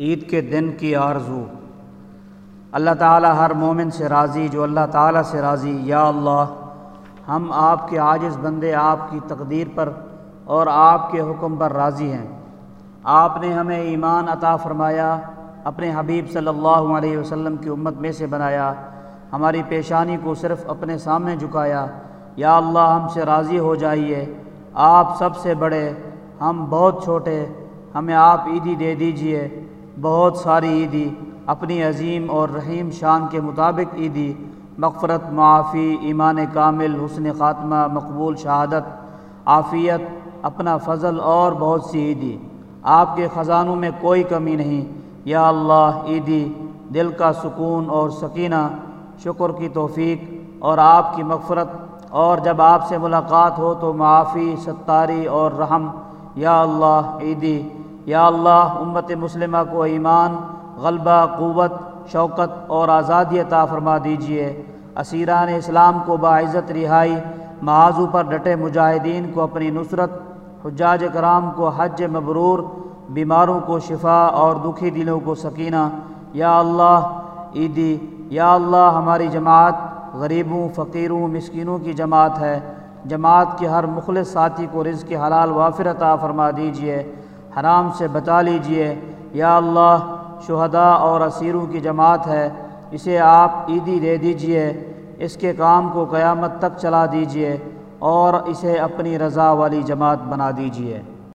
عید کے دن کی آرزو۔ اللہ تعالیٰ ہر مومن سے راضی، جو اللہ تعالیٰ سے راضی، یا اللہ، ہم آپ کے عاجز بندے، آپ کی تقدیر پر اور آپ کے حکم پر راضی ہیں۔ آپ نے ہمیں ایمان عطا فرمایا، اپنے حبیب صلی اللہ علیہ وسلم کی امت میں سے بنایا۔ ہماری پیشانی کو صرف اپنے سامنے جھکایا۔ یا اللہ، ہم سے راضی ہو جائیے۔ آپ سب سے بڑے، ہم بہت چھوٹے۔ ہمیں آپ عیدی دے دیجیے بہت ساری عیدی اپنی عظیم اور رحیم شان کے مطابق عیدی، مغفرت، معافی، ایمان کامل، حسن خاتمہ، مقبول شہادت، عافیت، اپنا فضل اور بہت سی عیدی۔ آپ کے خزانوں میں کوئی کمی نہیں۔ یا اللہ، عیدی، دل کا سکون اور سکینہ، شکر کی توفیق اور آپ کی مغفرت۔ اور جب آپ سے ملاقات ہو تو معافی، ستاری اور رحم۔ یا اللہ، عیدی یا اللہ، امت مسلمہ کو ایمان، غلبہ، قوت، شوکت اور آزادی عطا فرما دیجیے اسیران اسلام کو باعزت رہائی معاذو پر ڈٹے مجاہدین کو اپنی نصرت، حجاج کرام کو حج مبرور، بیماروں کو شفا اور دکھی دلوں کو سکینہ۔ یا اللہ، عیدی، یا اللہ، ہماری جماعت غریبوں، فقیروں، مسکینوں کی جماعت ہے۔ جماعت کے ہر مخلص ساتھی کو رزق حلال وافر عطا فرما دیجیے حرام سے بتا لیجیے۔ یا اللہ، شہداء اور اسیروں کی جماعت ہے، اسے آپ عیدی دے دیجیے۔ اس کے کام کو قیامت تک چلا دیجیے اور اسے اپنی رضا والی جماعت بنا دیجیے۔